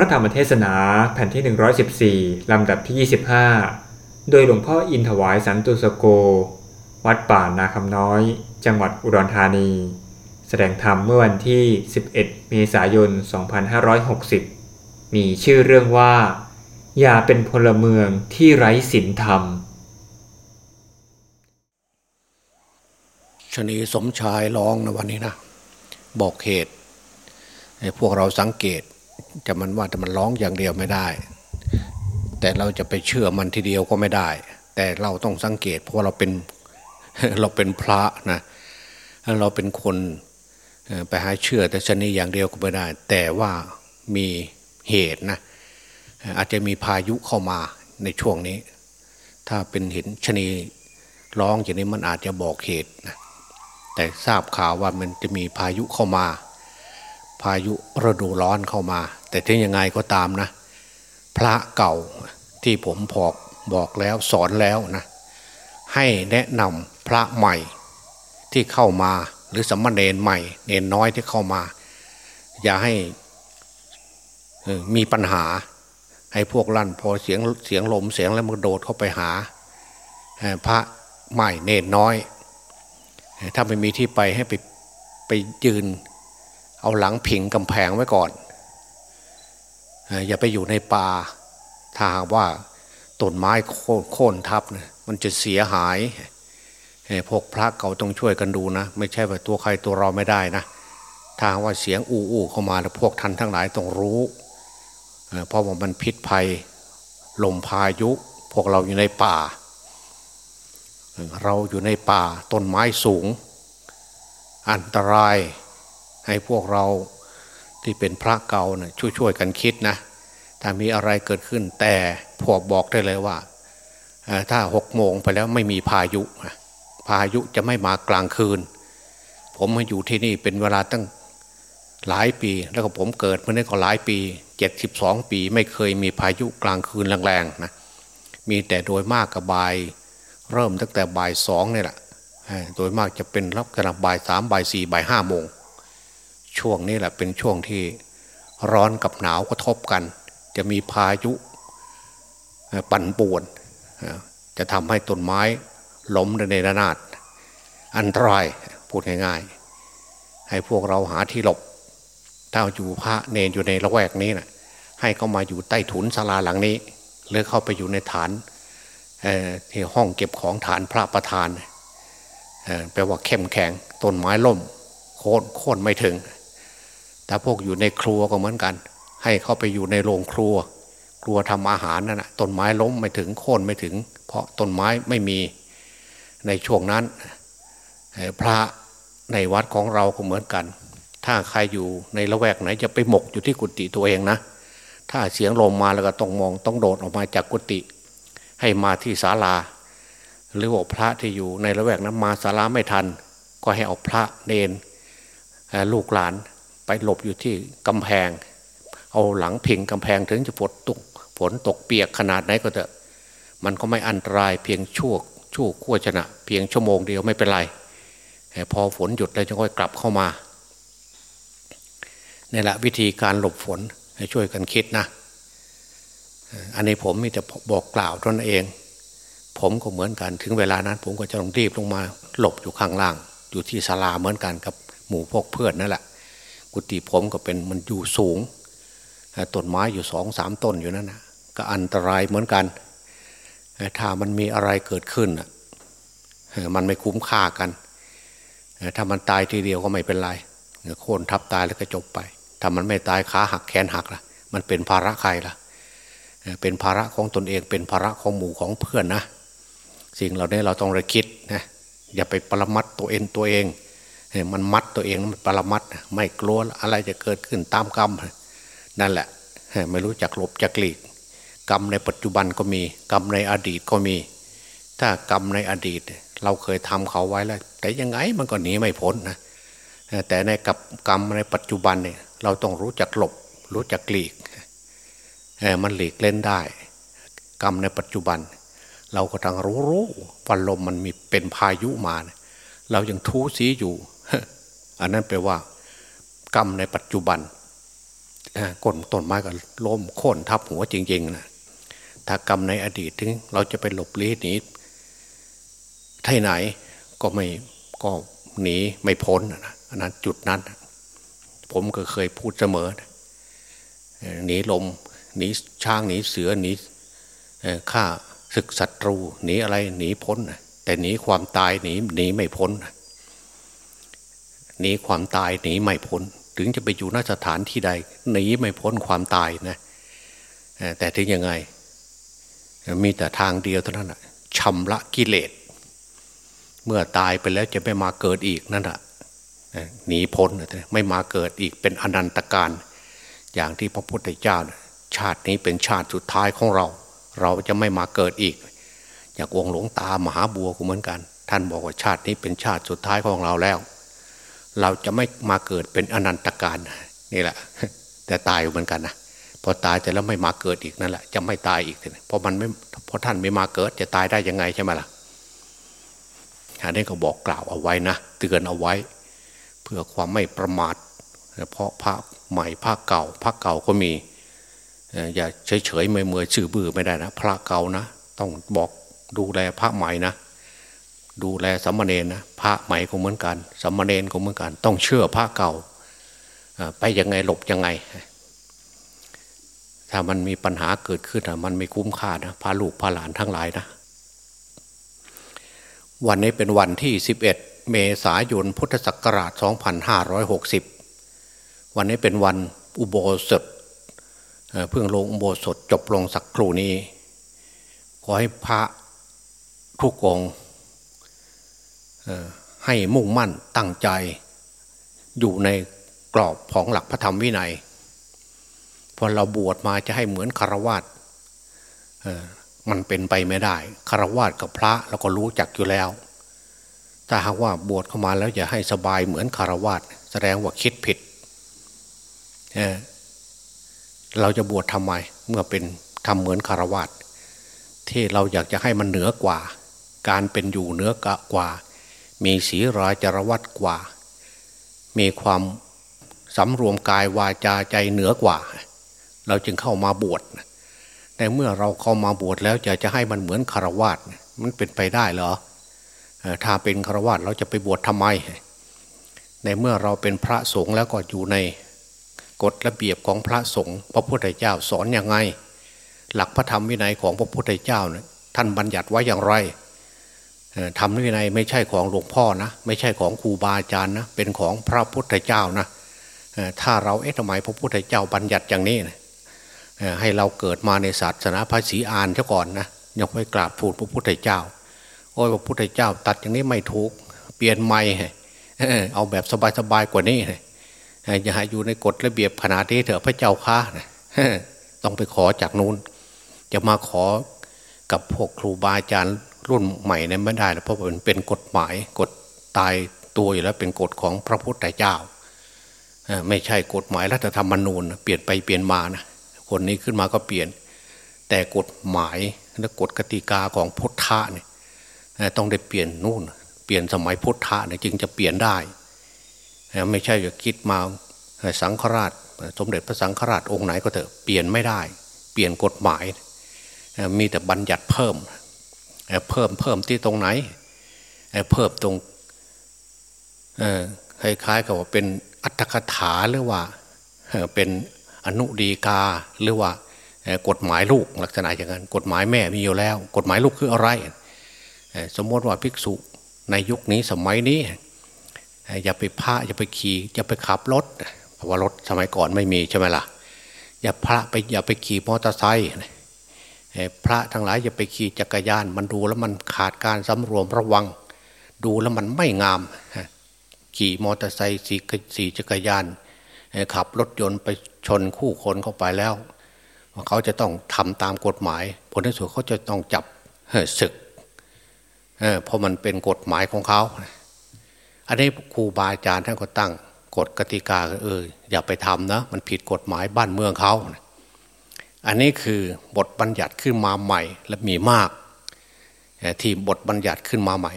ระธรรมเทศนาแผ่นที่ 114 ลำดับที่ 25 โดยหลวงพ่ออินถวายสันตุสโก วัดป่านาคำน้อย จังหวัดอุดรธานี แสดงธรรมเมื่อวันที่ 11 เมษายน 2560 มีชื่อเรื่องว่า อย่าเป็นพลเมืองที่ไร้ศีลธรรมชนีสมชายร้องนะวันนี้นะ บอกเหตุให้พวกเราสังเกต จะมันว่าแต่มันร้องอย่างเดียวไม่ได้ แต่เราจะไปเชื่อมันทีเดียวก็ไม่ได้ แต่เราต้องสังเกต เพราะว่าเราเป็นเราเป็นพระนะเราเป็นคนไปหาเชื่อแต่ชนีอย่างเดียวก็ไม่ได้ แต่ว่ามีเหตุนะอาจจะมีพายุเข้ามาในช่วงนี้ ถ้าเป็นเห็นชนีร้องอย่างนี้มันอาจจะบอกเหตุนะแต่ทราบข่าวว่ามันจะมีพายุเข้ามา พายุฤดูร้อนเข้ามา แต่ถึงยังไงก็ตามนะ พระเก่าที่ผมพอกบอกแล้วสอนแล้วนะให้แนะนำพระใหม่ที่เข้ามาหรือสมณเณรใหม่ เนนน้อยที่เข้ามา อย่าให้มีปัญหา ให้พวกลั่นพอเสียงเสียงลมเสียงแล้วมันโดดเข้าไปหา พระใหม่เนนน้อย ถ้าไม่มีที่ไปให้ไปไปยืน เอาหลังผิงกำแพงไว้ก่อน อย่าไปอยู่ในป่าถ้าหากว่าต้นไม้โค่นคนทับนะมันจะเสียหายพวกพระเก่าต้องช่วยกันดูนะ ไม่ใช่ว่าตัวใครตัวเราไม่ได้นะถ้าหากว่าเสียงอู้อู้เข้ามาแล้วพวกท่านทั้งหลายต้องรู้เพราะว่ามันพิษภัยลมพายุ พวกเราอยู่ในป่า เราอยู่ในป่าต้นไม้สูง อันตราย ให้พวกเราที่เป็นพระเก่านะช่วยช่วยๆกันคิดนะ ถ้ามีอะไรเกิดขึ้น แต่พวกบอกได้เลยว่า ถ้าหกโมงไปแล้วไม่มีพายุพายุจะไม่มากลางคืน ผมมาอยู่ที่นี่เป็นเวลาตั้งหลายปี แล้วก็ผมเกิดมาได้ก็หลายปีเจ็ดสิบสองปี ไม่เคยมีพายุกลางคืนแรงๆนะมีแต่โดยมากกับบาย เริ่มตั้งแต่บ่ายสองนี่แหละโดยมากจะเป็นรับกระบ่ายสามบ่ายสี่บ่ายห้าโมง ช่วงนี้แหละเป็นช่วงที่ร้อนกับหนาวกระทบกัน จะมีพายุปั่นป่วน จะทำให้ต้นไม้ล้มในระนาด อันตรายพูดง่ายๆ ให้พวกเราหาที่หลบ ถ้าอยู่พระเนนอยู่ในละแวกนี้นะให้เขามาอยู่ใต้ถุนศาลาหลังนี้ หรือเข้าไปอยู่ในฐานที่ห้องเก็บของฐานพระประธานแปลว่าเข้มแข็งต้นไม้ล่มโค่นโค่นไม่ถึง แต่พวกอยู่ในครัวก็เหมือนกัน ให้เข้าไปอยู่ในโรงครัว ครัวทำอาหารนั่นนะต้นไม้ล้มไม่ถึงโค่นไม่ถึง เพราะต้นไม้ไม่มีในช่วงนั้น พระในวัดของเราก็เหมือนกัน ถ้าใครอยู่ในละแวกไหนจะไปหมกอยู่ที่กุฏิตัวเองนะ ถ้าเสียงลมมาแล้วก็ต้องมองต้องโดดออกมาจากกุฏิให้มาที่ศาลา หรือว่าพระที่อยู่ในละแวกนั้นมาศาลาไม่ทัน ก็ให้เอาพระเนนลูกหลาน ไปหลบอยู่ที่กำแพง เอาหลังพิงกำแพงถึงจะฝนตกฝนตกเปียกขนาดไหนก็เถอะมันก็ไม่อันตรายเพียงชั่วชั่วขั้วชนะ เพียงชั่วโมงเดียวไม่เป็นไรพอฝนหยุดแล้วจะค่อยกลับเข้ามานี่แหละวิธีการหลบฝนให้ช่วยกันคิดนะ อันนี้ผมมีแต่บอกกล่าวตนเอง ผมก็เหมือนกันถึงเวลานั้น ผมก็จะต้องรีบลงมาหลบอยู่ข้างล่าง อยู่ที่ศาลาเหมือนกันกับหมู่พวกเพื่อนนั่นแหละ กุฏิผมก็เป็นมันอยู่สูงต้นไม้อยู่สองสามต้นอยู่นั่นนะก็อันตรายเหมือนกัน ถ้ามันมีอะไรเกิดขึ้นมันไม่คุ้มค่ากันถ้ามันตายทีเดียวก็ไม่เป็นไรโค่นทับตายแล้วก็จบไป ถ้ามันไม่ตายขาหักแขนหักล่ะ มันเป็นภาระใครล่ะ เป็นภาระของตนเองเป็นภาระของหมู่ของเพื่อนนะ สิ่งเหล่านี้เราต้องระคิดนะอย่าไปประมัดตัวเองตัวเอง มันมัดตัวเองมันปรมัดไม่กลัวอะไรจะเกิดขึ้นตามกรรมนั่นแหละไม่รู้จักหลบจักหลีก กรรมในปัจจุบันก็มี กรรมในอดีตก็มี ถ้ากรรมในอดีต เราเคยทำเขาไว้แล้ว แต่ยังไงมันก็หนีไม่พ้นนะแต่ในกับกรรมในปัจจุบันเนี่ยเราต้องรู้จักหลบ รู้จักหลีกมันหลีกเล่นได้ กรรมในปัจจุบัน เราก็ทั้งรู้รู้วันลมมันมีเป็นพายุมาเนี่ยเรายังทูสีอยู่ อันนั้นแปลว่ากรรมในปัจจุบันก้นต้นไม้ก็ล้มโค่นทับหัวจริงๆนะถ้ากรรมในอดีตถึง เราจะไปหลบลี้หนีที่ไหนก็ไม่ก็หนีไม่พ้นนะอันนั้นจุดนั้น ผมก็เคยพูดเสมอหนีลมหนีช้างหนีเสือหนีฆ่าศึกศัตรูหนีอะไรหนีพ้นแต่หนีความตายหนีหนีไม่พ้น หนีความตายหนีไม่พ้น ถึงจะไปอยู่นสถานที่ใดหนีไม่พ้นความตายนะแต่ถึงยังไง มีแต่ทางเดียวเท่านั้นชำระกิเลส เมื่อตายไปแล้วจะไม่มาเกิดอีกนั่นแหะหนีพ้นไม่มาเกิดอีกเป็นอนันตการอย่างที่พระพุทธเจ้า ชาตินี้เป็นชาติสุดท้ายของเรา เราจะไม่มาเกิดอีก อย่างองหลวงตามหาบัวก็เหมือนกัน ท่านบอกว่าชาตินี้เป็นชาติสุดท้ายของเราแล้ว เราจะไม่มาเกิดเป็นอนันตการนี่แหละ แต่ตายเหมือนกันนะพอตายแต่แล้วไม่มาเกิดอีกนั่นแหละจะไม่ตายอีกเพราะมันไม่เพราะท่านไม่มาเกิดจะตายได้ยังไงใช่ไหมล่ะอันนี้ก็บอกกล่าวเอาไว้นะเตือนเอาไว้ เพื่อความไม่ประมาทเพราะพระใหม่พระเก่าพระเก่าก็มีอย่าเฉยๆเมื่อชื่อบื้อไม่ได้นะ พระเก่านะ ต้องบอกดูแลพระใหม่นะ ดูแลสัมมาเนนนะพระใหม่ก็เหมือนกันสัมมาเนนก็เหมือนกัน ต้องเชื่อพระเก่าไปยังไงหลบยังไง ถ้ามันมีปัญหาเกิดขึ้นมันไม่คุ้มค่านะพาลูกพาหลานทั้งหลายนะ วันนี้เป็นวันที่ 11 เมษายนพุทธศักราช 2560 วันนี้เป็นวันอุโบสถเพิ่งลงอุโบสถจบลงสักครู่นี้ ขอให้พระทุกอง ให้มุ่งมั่นตั้งใจ อยู่ในกรอบของหลักพระธรรมวินัยพอเราบวชมาจะให้เหมือนคารวาสมันเป็นไปไม่ได้คารวาสกับพระเราก็รู้จักอยู่แล้ว ถ้าหากว่าบวชเข้ามาแล้วอย่าให้สบายเหมือนคารวาสแสดงว่าคิดผิดเเราจะบวชทำไมเมื่อเป็นทำเหมือนคารวาสที่เราอยากจะให้มันเหนือกว่า การเป็นอยู่เหนือกว่า มีศีราจารวัตกว่า มีความสำรวมกายวาจาใจเหนือกว่า เราจึงเข้ามาบวชแต่เมื่อเราเข้ามาบวชแล้วจะจะให้มันเหมือนคารวาสมันเป็นไปได้เหรอถ้าเป็นคารวาสเราจะไปบวชทำไม ในเมื่อเราเป็นพระสงฆ์แล้วก็อยู่ในกฎระเบียบของพระสงฆ์พระพุทธเจ้าสอนอย่างไง หลักพระธรรมวินัยของพระพุทธเจ้าเนี่ยท่านบัญญัติไว้อย่างไร ธรรมวินัยไม่ใช่ของหลวงพ่อนะไม่ใช่ของครูบาอาจารย์นะเป็นของพระพุทธเจ้านะถ้าเราเอ๊ะทำไมพระพุทธเจ้าบัญญัติอย่างนี้นะให้เราเกิดมาในศาสนาภาษีอานเช่ก่อนนะยังไปกราบทูลพระพุทธเจ้าโอ้ยพระพุทธเจ้า ตัดอย่างนี้ไม่ถูกเปลี่ยนใหม่เอาแบบสบายๆกว่านี้อย่าอยู่ในกฎระเบียบขนาดนี้เถอะพระเจ้าค่ะต้องไปขอจากนู้นจะมาขอกับพวกครูบาอาจารย์ รุ่นใหม่เนั้นไม่ได้เพราะมันเป็นกฎหมายกฎตายตัวอยู่แล้วเป็นกฎของพระพุทธเจ้า ไม่ใช่กฎหมายรัฐธรรมนูญ เปลี่ยนไปเปลี่ยนมานะคนนี้ขึ้นมาก็เปลี่ยน แต่กฎหมายและกฎกติกาของพุทธะเนี่ยต้องได้เปลี่ยนนู่น เปลี่ยนสมัยพุทธะเนี่ยจึงจะเปลี่ยนได้ ไม่ใช่จะคิดมาสังฆราช สมเด็จพระสังฆราชองค์ไหนก็เถอะเปลี่ยนไม่ได้ เปลี่ยนกฎหมาย มีแต่บัญญัติเพิ่ม เพิ่มเพิ่มที่ตรงไหนเพิ่มตรงคล้ายๆกับว่าเป็นอัตถกถาหรือว่าเป็นอนุดีกาหรือว่ากฎหมายลูกลักษณะอย่างนั้น กฎหมายแม่มีอยู่แล้ว กฎหมายลูกคืออะไร สมมติว่าภิกษุในยุคนี้สมัยนี้ อย่าไปพระอย่าไปขี่อย่าไปขับรถเพราะว่ารถสมัยก่อนไม่มีใช่ไหมล่ะอย่าพระไปอย่าไปขี่มอเตอร์ไซค์ พระทั้งหลายอย่าไปขี่จักรยาน มันดูแล้วมันขาดการสำรวมระวัง ดูแล้วมันไม่งาม ขี่มอเตอร์ไซค์สี่จักรยาน ขับรถยนต์ไปชนคู่คนเข้าไปแล้ว เขาจะต้องทำตามกฎหมาย ผลที่สุดเขาจะต้องจับศึกเพราะมันเป็นกฎหมายของเขา อันนี้ครูบาอาจารย์ท่านก็ตั้งกฎกติกาเอออย่าไปทำนะ มันผิดกฎหมายบ้านเมืองเขา อันนี้คือบทบัญญัติขึ้นมาใหม่และมีมากที่บทบัญญัติขึ้นมาใหม่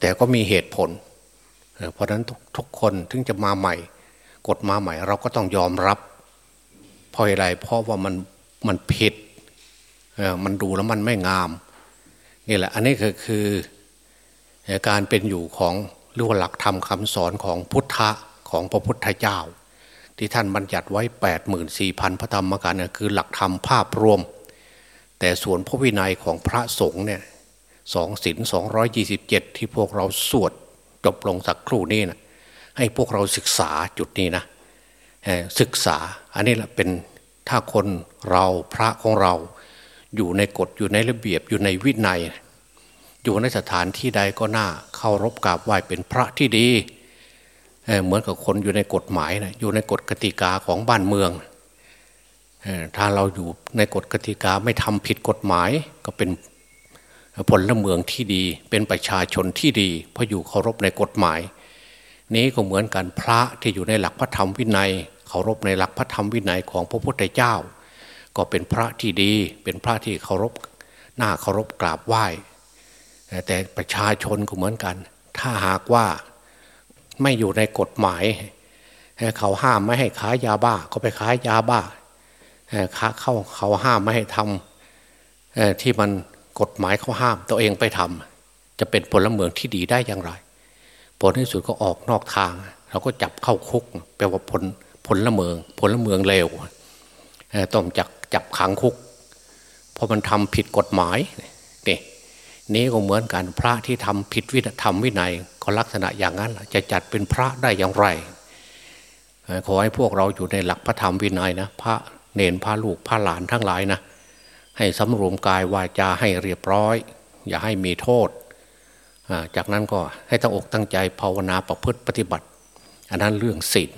แต่ก็มีเหตุผล เพราะนั้นทุกคนถึงจะมาใหม่ กฎมาใหม่เราก็ต้องยอมรับ เพราะอะไรเพราะว่ามันมันผิดมันดูแล้วมันไม่งามนี่แหละอันนี้คือคือการเป็นอยู่ของรื่องหลักธรรมคำสอนของพุทธะของพระพุทธเจ้า ที่ท่านบัญญัติไว้ 8 4 0 0 0 พระธรรมกันเนี่ยคือหลักธรรมภาพรวม แต่ส่วนพระวินัยของพระสงฆ์เนี่ยสองศินสองยี่สิบเจ็ดที่พวกเราสวดจบลงสักครู่นี้นะให้พวกเราศึกษาจุดนี้นะศึกษาอันนี้แหละเป็นถ้าคนเราพระของเรา อยู่ในกฎอยู่ในระเบียบอยู่ในวินัย อยู่ในสถานที่ใดก็น่าเคารพกราบไหว้เป็นพระที่ดี เหมือนกับคนอยู่ในกฎหมายนะอยู่ในกฎกติกาของบ้านเมือง ถ้าเราอยู่ในกฎกติกาไม่ทำผิดกฎหมาย ก็เป็นพลเมืองที่ดี เป็นประชาชนที่ดี เพราะอยู่เคารพในกฎหมาย นี้ก็เหมือนกันพระที่อยู่ในหลักพระธรรมวินัยเคารพในหลักพระธรรมวินัยของพระพุทธเจ้า ก็เป็นพระที่ดี เป็นพระที่เคารพหน้าเคารพกราบไหว้แต่ประชาชนก็เหมือนกัน ถ้าหากว่า ไม่อยู่ในกฎหมาย เขาห้ามไม่ให้ขายยาบ้า ก็ไปขายยาบ้าเขาเขาห้ามไม่ให้ทำที่มันกฎหมายเขาห้าม ตัวเองไปทำจะเป็นพลเมืองที่ดีได้อย่างไร ผลที่สุดก็ออกนอกทาง เราก็จับเข้าคุกแปลว่าผลผลละเมืองผลละเมืองเลวต้องจับจับขังคุกเพราะมันทำผิดกฎหมายนี่ นี้ก็เหมือนกันพระที่ทำผิดวิธรรมวินัยก็ลักษณะอย่างนั้นจะจัดเป็นพระได้อย่างไรขอให้พวกเราอยู่ในหลักพระธรรมวินัยนะพระเนนพระลูกพระหลานทั้งหลายนะให้สำรวมกายวาจาให้เรียบร้อย อย่าให้มีโทษ จากนั้นก็ให้ตั้งอกตั้งใจภาวนาประพฤติปฏิบัติ อันนั้นเรื่องศีล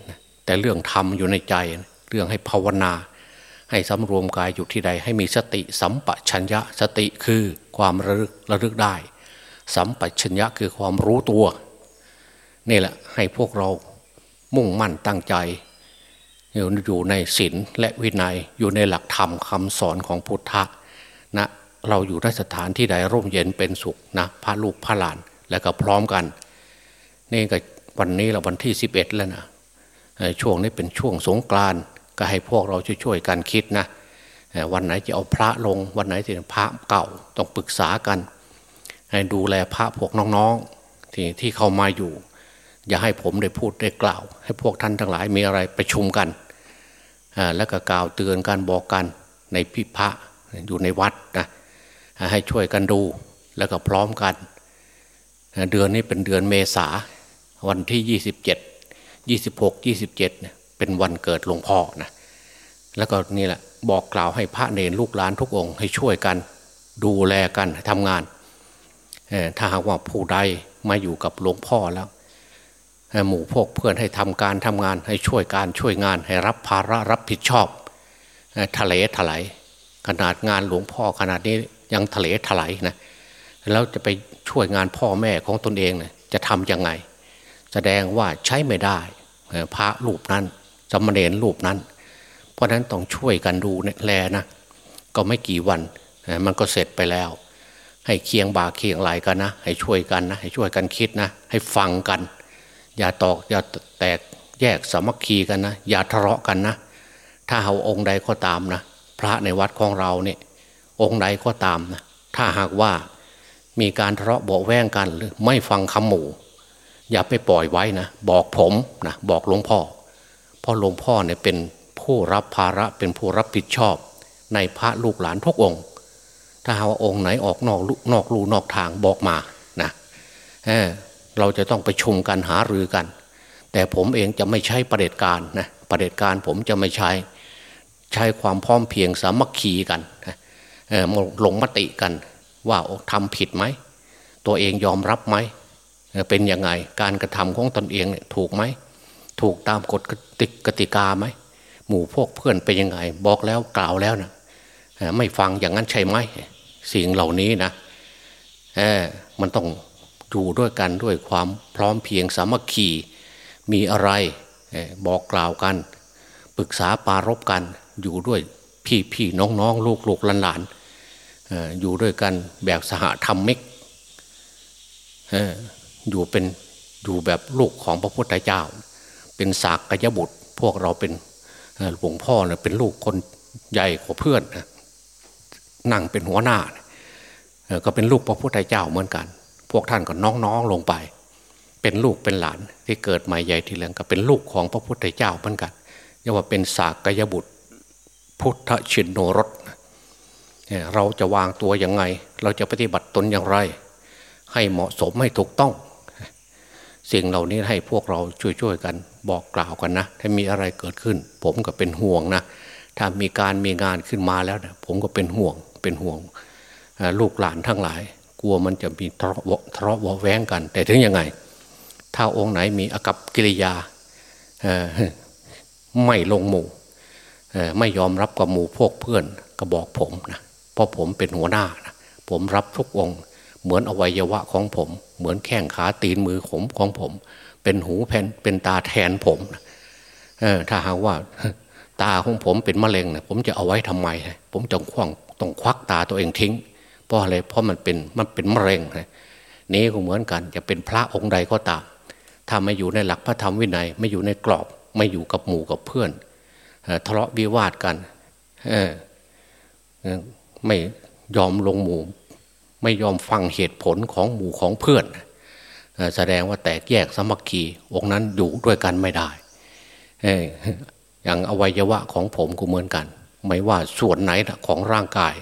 แต่เรื่องธรรมอยู่ในใจเรื่องให้ภาวนา ให้สำรวมกายอยู่ที่ใด ให้มีสติสัมปชัญญะสติคือความระลึกระลึกได้ สัมปชัญญะคือความรู้ตัวนี่แหละให้พวกเรามุ่งมั่นตั้งใจ อยู่ในศีลและวินัยอยู่ในหลักธรรมคำสอนของพุทธะนะเราอยู่ในสถานที่ใดร่มเย็นเป็นสุขนะพระลูกพระหลานแล้วก็พร้อมกัน นี่ก็วันนี้เราวันที่สิบเอ็ดแล้วนะช่วงนี้เป็นช่วงสงกราน ก็ให้พวกเราช่วยๆกันคิดนะวันไหนจะเอาพระลง วันไหนจะพระเก่าต้องปรึกษากัน ให้ดูแลพระพวกน้องๆที่ที่เข้ามาอยู่ อย่าให้ผมได้พูดได้กล่าว ให้พวกท่านทั้งหลายมีอะไรประชุมกัน แล้วก็กล่าวเตือนการบอกกันในพิพระอยู่ในวัดนะให้ช่วยกันดูแล้วก็พร้อมกัน เดือนนี้เป็นเดือนเมษาวันที่ยี่สิบเจ็ดยี่สิบหกยี่สิบ เป็นวันเกิดหลวงพ่อนะแล้วก็นี่แหละบอกกล่าวให้พระเนรลูกหลานทุกองค์ให้ช่วยกัน ดูแลกันทำงานถ้าหากว่าผู้ใดมาอยู่กับหลวงพ่อแล้วหมู่พวกเพื่อนให้ทำการทำงานให้ช่วยการช่วยงานให้รับภาระรับผิดชอบทะเลถลายขนาดงานหลวงพ่อขนาดนี้ยังทะเลถลายนะแล้วจะไปช่วยงานพ่อแม่ของตนเองเนะจะทำยังไง แสดงว่าใช้ไม่ได้พระรูปนั้น จำเนรรูปนั้น เพราะนั้นต้องช่วยกันดูแลนะ ก็ไม่กี่วันมันก็เสร็จไปแล้ว ให้เคียงบ่าเคียงไหลกันนะ ให้ช่วยกันนะให้ช่วยกันคิดนะ ให้ฟังกัน อย่าตอกอย่าแตกแยกสามัคคีกันนะ อย่าทะเลาะกันนะ ถ้าเอาองค์ใดก็ตามนะ พระในวัดของเราเนี่ย องค์ใดก็ตามนะถ้าหากว่ามีการทะเลาะเบาแวงกันหรือไม่ฟังคำหมู่ อย่าไปปล่อยไว้นะ บอกผมนะบอกหลวงพ่อ เพราะหลวงพ่อเนี่ยเป็นผู้รับภาระเป็นผู้รับผิดชอบ ในพระลูกหลานทุกองค์ ถ้าหาว่าองค์ไหนออกนอกนอกลูนอกทางบอกมานะเราจะต้องไปชุมกันหารือกัน แต่ผมเองจะไม่ใช้ประเด็จการนะประเด็จการผมจะไม่ใช้ ใช้ความพร้อมเพียงสามัคคีกันลงมติกันว่าทำผิดไหม ตัวเองยอมรับไหม เป็นยังไงการกระทำของตนเองถูกไหม ถูกตามกฎกติกาไหมหมู่พวกเพื่อนเป็นยังไง บอกแล้วกล่าวแล้วนะไม่ฟังอย่างนั้นใช่ไหมสิ่งเหล่านี้นะมันต้องอยู่ด้วยกันด้วยความพร้อมเพียงสามัคคีมีอะไรบอกกล่าวกัน ปรึกษาปารบกันอยู่ด้วยพี่พี่น้องน้องลูกลูกหลานหลานอยู่ด้วยกันแบบสหธรรมิกอยู่เป็นอยู่แบบลูกของพระพุทธเจ้า เป็นสากกยบุตร พวกเราเป็นหลวงพ่อเนี่ยเป็นลูกคนใหญ่กว่าเพื่อนนั่งเป็นหัวหน้า ก็เป็นลูกพระพุทธเจ้าเหมือนกัน พวกท่านก็น้องๆลงไป เป็นลูกเป็นหลานที่เกิดมาใหญ่ทีหลังก็เป็นลูกของพระพุทธเจ้าเหมือนกันเรียกว่าเป็นสากยบุตร พุทธชินโนรสเราจะวางตัวยังไง เราจะปฏิบัติตนอย่างไร ให้เหมาะสมให้ถูกต้อง สิ่งเหล่านี้ให้พวกเราช่วยๆกัน บอกกล่าวกันนะ ถ้ามีอะไรเกิดขึ้น ผมก็เป็นห่วงนะถ้ามีการมีงานขึ้นมาแล้วนะผมก็เป็นห่วงเป็นห่วงลูกหลานทั้งหลาย กลัวมันจะมีทะเลาะวะแว้งกัน แต่ถึงยังไง ถ้าองค์ไหนมีอากับกิริยาไม่ลงหมู่ไม่ยอมรับกับหมู่พวกเพื่อนก็บอกผมนะเพราะผมเป็นหัวหน้านะผมรับทุกองค์เหมือนอวัยวะของผม เหมือนแข้งขาตีนมือผมของผม เป็นหูแผ่นเป็นตาแทนผมถ้าหากว่าตาของผมเป็นมะเร็งนะผมจะเอาไว้ทำไม ผมจะคว้างต้องควักตาตัวเองทิ้ง เพราะอะไรเพราะมันเป็นมันเป็นมะเร็งนี้ก็เหมือนกันจะเป็นพระองค์ใดก็ตามถ้าไม่อยู่ในหลักพระธรรมวินัย ไม่อยู่ในกรอบ ไม่อยู่กับหมู่กับเพื่อนทะเลาะวิวาทกันไม่ยอมลงหมู่ ไม่ยอมฟังเหตุผลของหมู่ของเพื่อน แสดงว่าแตกแยกสมัคคีองนั้นอยู่ด้วยกันไม่ได้อย่างอวัยวะของผมก็เหมือนกัน ไม่ว่าส่วนไหนของร่างกาย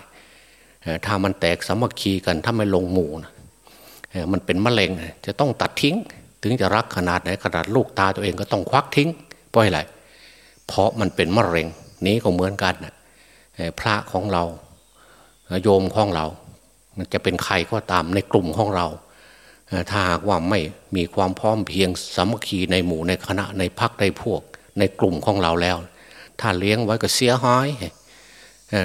ถ้ามันแตกสมัคคีกันถ้าไม่ลงหมู่นะมันเป็นมะเร็งจะต้องตัดทิ้ง ถึงจะรักขนาดไหนขนาดลูกตาตัวเองก็ต้องควักทิ้งเพราะอะไรเพราะมันเป็นมะเร็งนี้ก็เหมือนกันนะพระของเราโยมของเรา มันจะเป็นใครก็ตามในกลุ่มของเรา ถ้าหากว่าไม่มีความพร้อมเพียงสามัคคีในหมู่ในคณะในพักในพวก ในกลุ่มของเราแล้ว ถ้าเลี้ยงไว้ก็เสียหาย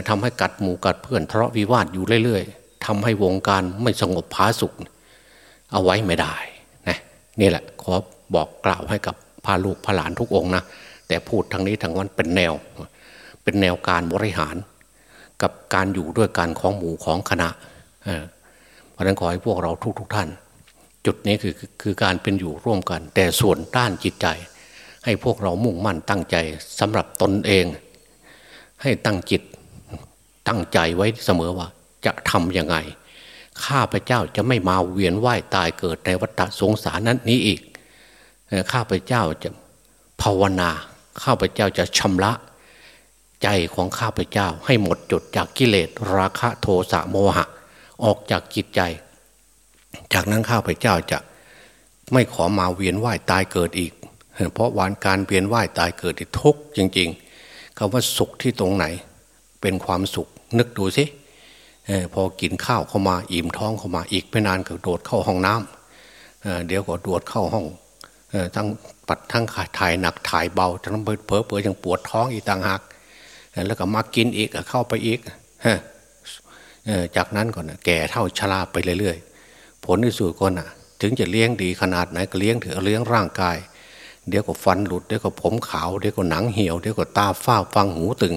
ทำให้กัดหมูกัดเพื่อนทะเลาะวิวาทอยู่เรื่อยๆทำให้วงการไม่สงบผาสุกเอาไว้ไม่ได้นะนี่แหละขอบอกกล่าวให้กับพาลูกพาหลานทุกองนะแต่พูดทางนี้ทางวันเป็นแนว เป็นแนวการบริหาร กับการอยู่ด้วยกันของหมู่ของคณะเพราะนั้นขอให้พวกเราทุกๆทท่าน จุดนี้คือคือการเป็นอยู่ร่วมกัน แต่ส่วนด้านจิตใจ ให้พวกเรามุ่งมั่นตั้งใจสำหรับตนเอง ให้ตั้งจิตตั้งใจไว้เสมอว่า จะทำยังไง ข้าพเจ้าจะไม่มาเวียนว่ายตายเกิดในวัฏสงสารนั้นนี้อีก ข้าพเจ้าจะภาวนา ข้าพเจ้าจะชำระใจของข้าพเจ้าให้หมดจดจากกิเลสราคะโทสะโมหะ ออกจากจิตใจ จากนั้นข้าพเจ้าจะไม่ขอมาเวียนว่ายตายเกิดอีก เพราะวันการเวียนว่ายตายเกิดทุกข์จริง ๆคำว่าสุขที่ตรงไหน เป็นความสุขนึกดูสิพอกินข้าวเข้ามาอิ่มท้องเข้ามาอีกไม่นานก็โดดเข้าห้องน้ำเดี๋ยวก็โดดเข้าห้องทั้งปัดทั้งขาถ่ายหนักถ่ายเบาทั้งเผลอเผลอยังปวดท้องอีกต่างหากแล้วก็มากินอีกเข้าไปอีกจากนั้นก่อนแก่เท่าชราไปเรื่อยๆ ผลที่สุดก่อนถึงจะเลี้ยงดีขนาดไหนก็เลี้ยงเถอะเลี้ยงร่างกาย เดี๋ยวก็ฟันหลุดเดี๋ยวก็ผมขาวเดี๋ยวก็หนังเหี่ยวเดี๋ยวก็ตาฝ้าฟังหูตึง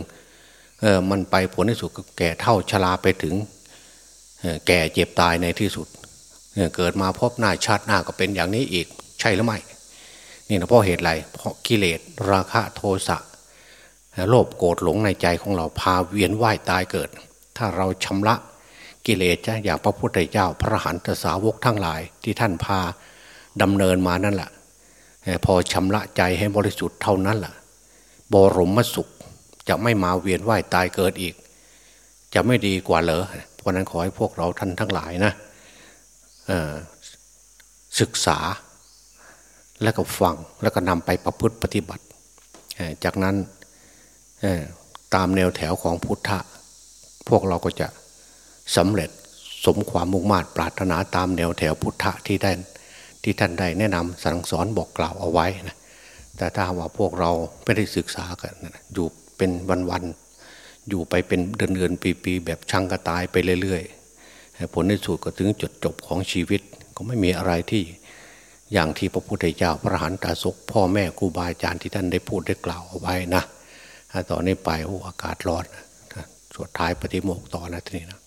เออมันไปผลที่สุดก็แก่เท่าชราไปถึงแก่เจ็บตายในที่สุดเกิดมาพบหน้าชาติหน้าก็เป็นอย่างนี้อีก ใช่หรือไม่นี่นะเพราะเหตุไรเพราะกิเลสราคะโทสะโลภโกรธหลงในใจของเราพาเวียนว่ายตายเกิด ถ้าเราชำระ กิเลสจะอย่างพระพุทธเจ้า พระหันตสาวกทั้งหลายที่ท่านพาดำเนินมานั่นแหละพอชำระใจให้บริสุทธิ์เท่านั้นแหละบรมสุขจะไม่มาเวียนว่ายตายเกิดอีก จะไม่ดีกว่าเหรอเพราะนั้นขอให้พวกเราท่านทั้งหลายนะศึกษาแล้วก็ฟังแล้วก็นำไปประพฤติปฏิบัติ จากนั้นตามแนวแถวของพุทธะ พวกเราก็จะ สำเร็จสมความมุ่งมา่ปรารถนาตามแนวแถวพุทธะที่ได้ที่ท่านได้แนะนำสั่งสอนบอกกล่าวเอาไว้นะแต่ถ้าว่าพวกเราไม่ได้ศึกษากันอยู่เป็นวันๆอยู่ไปเป็นเดือนๆปีๆแบบช่างกระตายไปเรื่อยๆผลในสุดก็ถึงจุดจบของชีวิตก็ไม่มีอะไรที่อย่างที่พระพุทธเจ้าพระหันตาสกพ่อแม่ครูบาอาจารย์ที่ท่านได้พูดได้กล่าวเอาไว้นะต่อนนี้ไปโอ้อากาศร้อนสวดท้ายปฏิโมกต่อนะทีนี้นะ